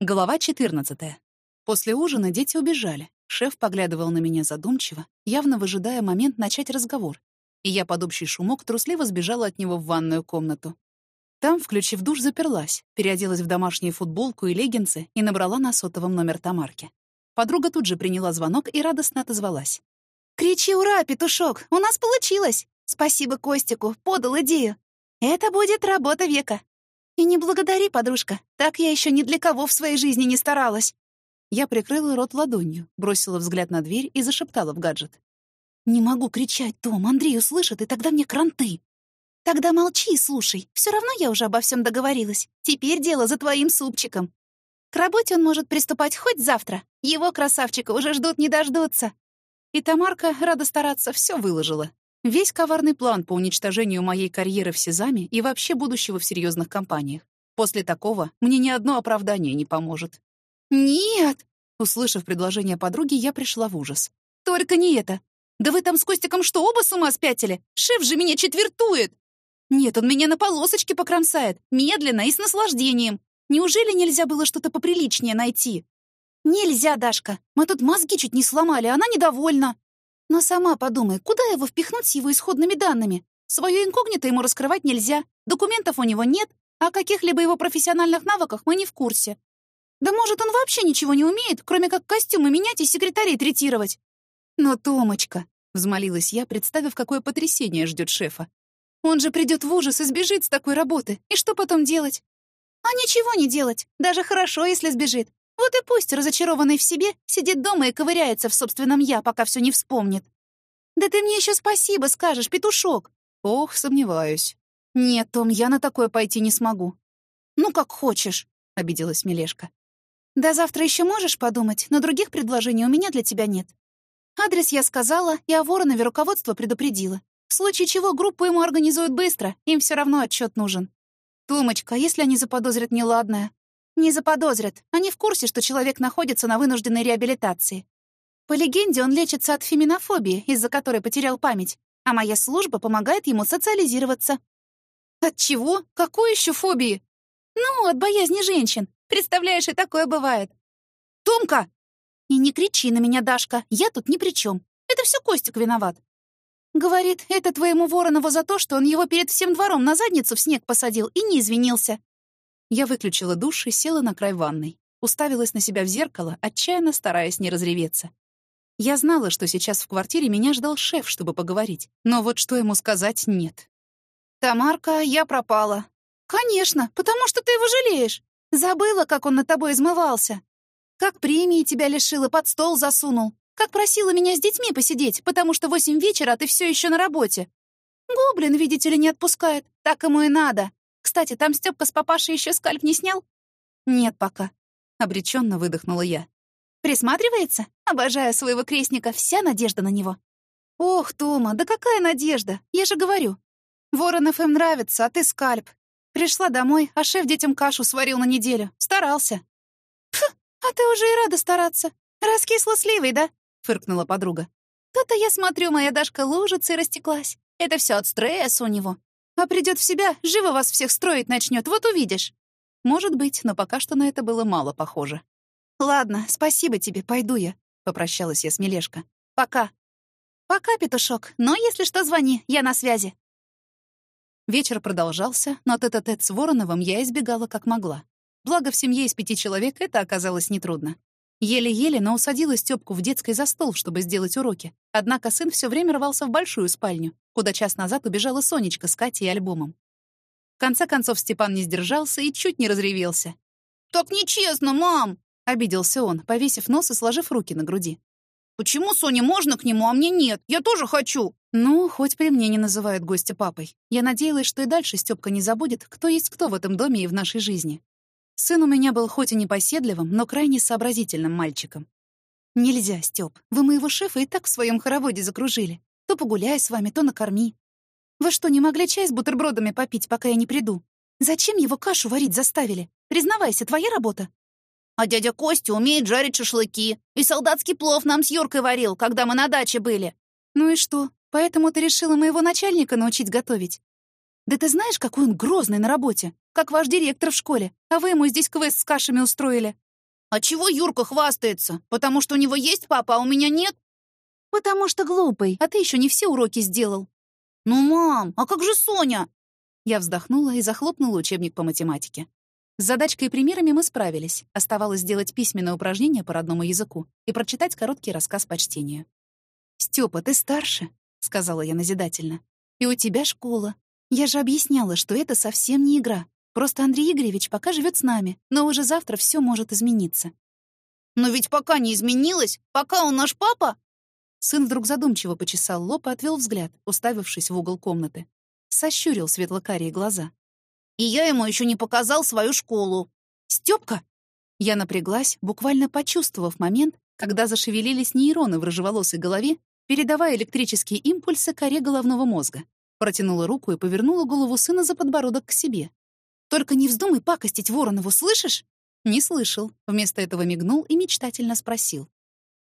Глава 14. После ужина дети убежали. Шеф поглядывал на меня задумчиво, явно выжидая момент начать разговор. И я под общий шумок трусливо сбежала от него в ванную комнату. Там, включив душ, заперлась, переоделась в домашнюю футболку и леггинсы и набрала на сотовом номер Тамарки. Подруга тут же приняла звонок и радостно отозвалась. «Кричи «Ура!», петушок! У нас получилось! Спасибо Костику, подал идею. Это будет работа века. И не благодари, подружка. Так я еще ни для кого в своей жизни не старалась. Я прикрыла рот ладонью, бросила взгляд на дверь и зашептала в гаджет. «Не могу кричать, Том. Андрей услышит, и тогда мне кранты». «Тогда молчи и слушай. Все равно я уже обо всем договорилась. Теперь дело за твоим супчиком. К работе он может приступать хоть завтра. Его красавчика уже ждут не дождутся». И Тамарка, рада стараться, все выложила. Весь коварный план по уничтожению моей карьеры в Сезаме и вообще будущего в серьезных компаниях. После такого мне ни одно оправдание не поможет. «Нет!» Услышав предложение подруги, я пришла в ужас. «Только не это! Да вы там с Костиком что, оба с ума спятили? Шеф же меня четвертует!» «Нет, он меня на полосочке покромсает, медленно и с наслаждением. Неужели нельзя было что-то поприличнее найти?» «Нельзя, Дашка. Мы тут мозги чуть не сломали, она недовольна. Но сама подумай, куда его впихнуть с его исходными данными? Свое инкогнито ему раскрывать нельзя, документов у него нет, а о каких-либо его профессиональных навыках мы не в курсе. Да может, он вообще ничего не умеет, кроме как костюмы менять и секретарей третировать. Но, Томочка, — взмолилась я, представив, какое потрясение ждет шефа. «Он же придет в ужас и сбежит с такой работы. И что потом делать?» «А ничего не делать. Даже хорошо, если сбежит. Вот и пусть, разочарованный в себе, сидит дома и ковыряется в собственном «я», пока все не вспомнит. Да ты мне еще спасибо скажешь, петушок. Ох, сомневаюсь. Нет, Том, я на такое пойти не смогу. Ну, как хочешь, — обиделась Мелешка. До завтра еще можешь подумать, но других предложений у меня для тебя нет. Адрес я сказала, и о Воронове руководство предупредила. В случае чего группу ему организуют быстро, им все равно отчет нужен. Томочка, если они заподозрят неладное? Не заподозрят. Они в курсе, что человек находится на вынужденной реабилитации. По легенде, он лечится от феминофобии, из-за которой потерял память, а моя служба помогает ему социализироваться. От чего? Какой еще фобии? Ну, от боязни женщин. Представляешь, и такое бывает. Томка! И не кричи на меня, Дашка, я тут ни при чем. Это все Костик виноват. Говорит, это твоему Воронову за то, что он его перед всем двором на задницу в снег посадил и не извинился. Я выключила душ и села на край ванной. Уставилась на себя в зеркало, отчаянно стараясь не разреветься. Я знала, что сейчас в квартире меня ждал шеф, чтобы поговорить. Но вот что ему сказать — нет. «Тамарка, я пропала». «Конечно, потому что ты его жалеешь. Забыла, как он над тобой измывался. Как премии тебя лишил и под стол засунул. Как просила меня с детьми посидеть, потому что восемь вечера, а ты все еще на работе. Гоблин, видите ли, не отпускает. Так ему и надо. Кстати, там Стёпка с папашей еще скальп не снял? Нет пока. Обреченно выдохнула я. Присматривается? Обожаю своего крестника, вся надежда на него. Ох, Тома, да какая надежда? Я же говорю. Воронов им нравится, а ты скальп. Пришла домой, а шеф детям кашу сварил на неделю. Старался. Фу, а ты уже и рада стараться. Раскисла сливой, да? Фыркнула подруга. То-то я смотрю, моя Дашка лужица и растеклась. Это все от стресса у него. А придет в себя, живо вас всех строить начнет, вот увидишь. Может быть, но пока что на это было мало похоже. Ладно, спасибо тебе, пойду я, попрощалась я с Мелешка. Пока. Пока, петушок, но если что, звони, я на связи. Вечер продолжался, но тет-а-тет -тет с Вороновым я избегала как могла. Благо, в семье из пяти человек это оказалось нетрудно. Еле-еле, но усадила Стёпку в детской за стол, чтобы сделать уроки. Однако сын все время рвался в большую спальню, куда час назад убежала Сонечка с Катей и альбомом. В конце концов Степан не сдержался и чуть не разревелся. «Так нечестно, мам!» — обиделся он, повесив нос и сложив руки на груди. «Почему Соне можно к нему, а мне нет? Я тоже хочу!» Ну, хоть при мне не называют гостя папой. Я надеялась, что и дальше Стёпка не забудет, кто есть кто в этом доме и в нашей жизни. Сын у меня был хоть и непоседливым, но крайне сообразительным мальчиком. «Нельзя, Стёп, вы моего шефа и так в своем хороводе закружили. То погуляй с вами, то накорми. Вы что, не могли чай с бутербродами попить, пока я не приду? Зачем его кашу варить заставили? Признавайся, твоя работа?» «А дядя Костя умеет жарить шашлыки, и солдатский плов нам с Юркой варил, когда мы на даче были. «Ну и что? Поэтому ты решила моего начальника научить готовить? Да ты знаешь, какой он грозный на работе, как ваш директор в школе, а вы ему здесь квест с кашами устроили». «А чего Юрка хвастается? Потому что у него есть папа, а у меня нет?» «Потому что глупый, а ты еще не все уроки сделал». «Ну, мам, а как же Соня?» Я вздохнула и захлопнула учебник по математике. С задачкой и примерами мы справились. Оставалось сделать письменное упражнение по родному языку и прочитать короткий рассказ по чтению. «Стёпа, ты старше», — сказала я назидательно. «И у тебя школа. Я же объясняла, что это совсем не игра. Просто Андрей Игоревич пока живет с нами, но уже завтра все может измениться». «Но ведь пока не изменилось, пока он наш папа!» Сын вдруг задумчиво почесал лоб и отвел взгляд, уставившись в угол комнаты. Сощурил светло-карие глаза. И я ему еще не показал свою школу. Степка! Я напряглась, буквально почувствовав момент, когда зашевелились нейроны в рыжеволосой голове, передавая электрические импульсы коре головного мозга. Протянула руку и повернула голову сына за подбородок к себе. «Только не вздумай пакостить Воронову, слышишь?» Не слышал. Вместо этого мигнул и мечтательно спросил.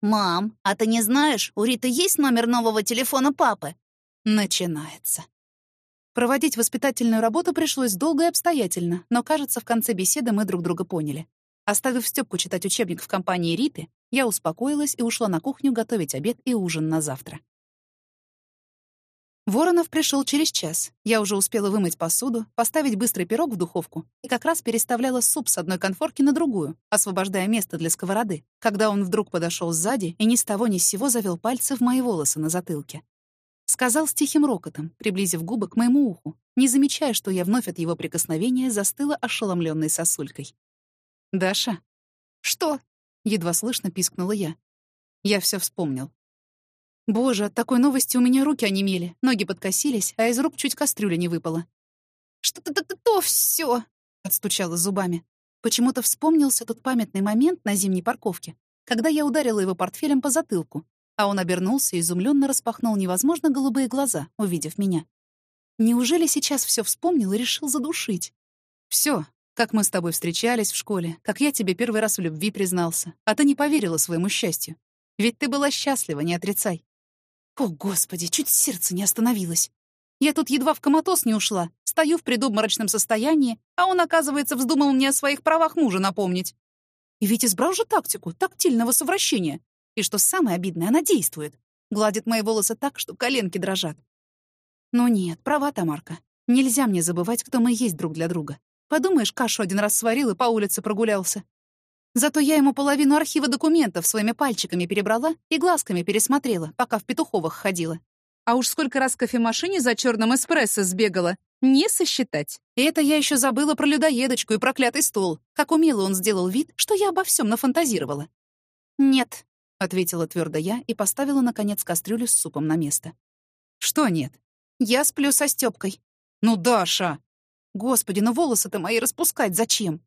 «Мам, а ты не знаешь, у Риты есть номер нового телефона папы?» Начинается. Проводить воспитательную работу пришлось долго и обстоятельно, но, кажется, в конце беседы мы друг друга поняли. Оставив Стёпку читать учебник в компании Риты, я успокоилась и ушла на кухню готовить обед и ужин на завтра. Воронов пришел через час. Я уже успела вымыть посуду, поставить быстрый пирог в духовку и как раз переставляла суп с одной конфорки на другую, освобождая место для сковороды, когда он вдруг подошел сзади и ни с того ни с сего завел пальцы в мои волосы на затылке. Сказал с тихим рокотом, приблизив губы к моему уху, не замечая, что я вновь от его прикосновения застыла ошеломленной сосулькой. «Даша?» «Что?» — едва слышно пискнула я. Я все вспомнил. Боже, от такой новости у меня руки онемели, ноги подкосились, а из рук чуть кастрюля не выпала. «Что-то-то все!» — отстучала зубами. Почему-то вспомнился тот памятный момент на зимней парковке, когда я ударила его портфелем по затылку, а он обернулся и изумленно распахнул невозможно голубые глаза, увидев меня. Неужели сейчас все вспомнил и решил задушить? Все, как мы с тобой встречались в школе, как я тебе первый раз в любви признался, а ты не поверила своему счастью. Ведь ты была счастлива, не отрицай. О, Господи, чуть сердце не остановилось. Я тут едва в коматоз не ушла, стою в предобморочном состоянии, а он, оказывается, вздумал мне о своих правах мужа напомнить. И ведь избрал же тактику тактильного совращения. И что самое обидное, она действует. Гладит мои волосы так, что коленки дрожат. Ну нет, права Тамарка. Нельзя мне забывать, кто мы есть друг для друга. Подумаешь, кашу один раз сварил и по улице прогулялся. Зато я ему половину архива документов своими пальчиками перебрала и глазками пересмотрела, пока в Петуховых ходила. А уж сколько раз в кофемашине за черным эспрессо сбегала, не сосчитать. И это я еще забыла про людоедочку и проклятый стол. Как умело он сделал вид, что я обо всем нафантазировала. «Нет», ответила твердо я и поставила, наконец, кастрюлю с супом на место. «Что нет?» «Я сплю со Стёпкой». «Ну, Даша!» «Господи, ну волосы-то мои распускать зачем?»